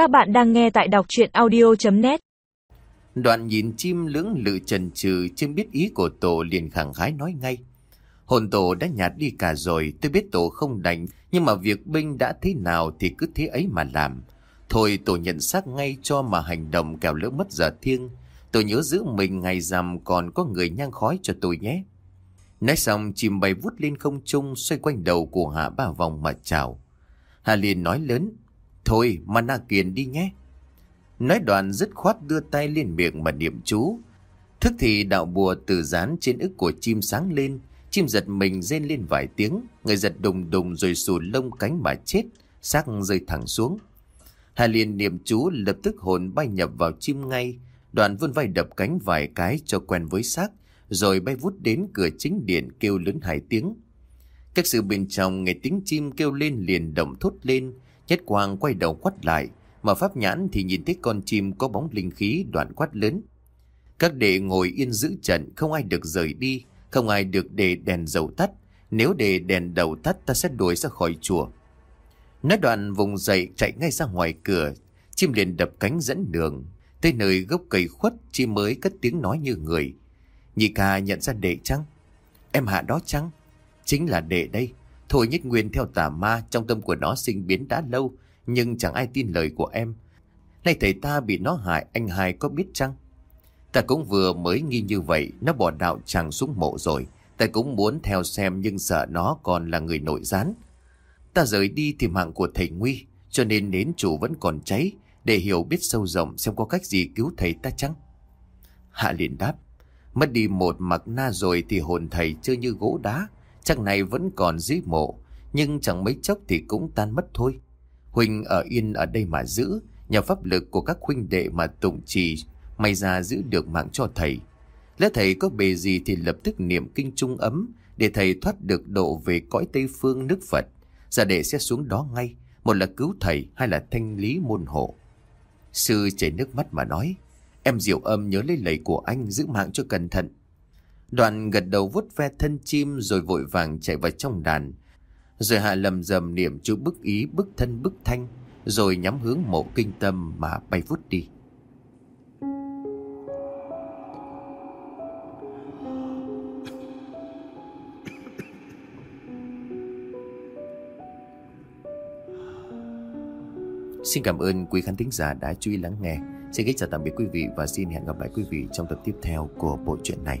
Các bạn đang nghe tại đọc chuyện audio.net Đoạn nhìn chim lưỡng lự trần trừ chưa biết ý của tổ liền khẳng khái nói ngay. Hồn tổ đã nhạt đi cả rồi, tôi biết tổ không đánh, nhưng mà việc binh đã thế nào thì cứ thế ấy mà làm. Thôi tổ nhận xác ngay cho mà hành động kẻo lỡ mất giờ thiêng. Tôi nhớ giữ mình ngày rằm còn có người nhang khói cho tôi nhé. Nói xong chim bay vút lên không trung xoay quanh đầu của Hạ ba vòng mà chào. Hà liền nói lớn, thôi mà na kiền đi nhé. Nói đoạn dứt khoát đưa tay lên miệng mà niệm chú. Thức thì đạo bùa từ dán trên ức của chim sáng lên, chim giật mình rên lên vài tiếng, người giật đùng đùng rồi xù lông cánh mà chết, xác rơi thẳng xuống. Hà liền niệm chú lập tức hồn bay nhập vào chim ngay, đoàn vươn vai đập cánh vài cái cho quen với xác, rồi bay vút đến cửa chính điện kêu lớn hai tiếng. Các sự bên trong nghe tiếng chim kêu lên liền động thốt lên, chết quang quay đầu quát lại, mà pháp nhãn thì nhìn thấy con chim có bóng linh khí đoạn quát lớn. Các đệ ngồi yên giữ trận, không ai được rời đi, không ai được để đèn dầu tắt. Nếu để đèn đầu tắt ta sẽ đuổi ra khỏi chùa. Nói đoạn vùng dậy chạy ngay ra ngoài cửa, chim liền đập cánh dẫn đường. Tới nơi gốc cây khuất, chim mới cất tiếng nói như người. Nhị ca nhận ra đệ chăng? Em hạ đó chăng? Chính là đệ đây. Thôi nhất nguyên theo tà ma trong tâm của nó sinh biến đã lâu, nhưng chẳng ai tin lời của em. Nay thầy ta bị nó hại, anh hai có biết chăng? Ta cũng vừa mới nghi như vậy, nó bỏ đạo chàng xuống mộ rồi. Ta cũng muốn theo xem nhưng sợ nó còn là người nội gián. Ta rời đi tìm mạng của thầy Nguy, cho nên nến chủ vẫn còn cháy, để hiểu biết sâu rộng xem có cách gì cứu thầy ta chăng? Hạ liền đáp, mất đi một mặc na rồi thì hồn thầy chưa như gỗ đá, chắc này vẫn còn dưới mộ, nhưng chẳng mấy chốc thì cũng tan mất thôi. Huynh ở yên ở đây mà giữ, nhờ pháp lực của các huynh đệ mà tụng trì, may ra giữ được mạng cho thầy. Lẽ thầy có bề gì thì lập tức niệm kinh trung ấm, để thầy thoát được độ về cõi Tây Phương nước Phật. Giả đệ sẽ xuống đó ngay, một là cứu thầy, hai là thanh lý môn hộ. Sư chảy nước mắt mà nói, em diệu âm nhớ lấy lời của anh giữ mạng cho cẩn thận. Đoạn gật đầu vút ve thân chim rồi vội vàng chạy vào trong đàn, rồi hạ lầm dầm niệm chú bức ý bức thân bức thanh Rồi nhắm hướng mộ kinh tâm mà bay vút đi Xin cảm ơn quý khán thính giả đã chú ý lắng nghe. Xin kính chào tạm biệt quý vị và xin hẹn gặp lại quý vị trong tập tiếp theo của bộ truyện này.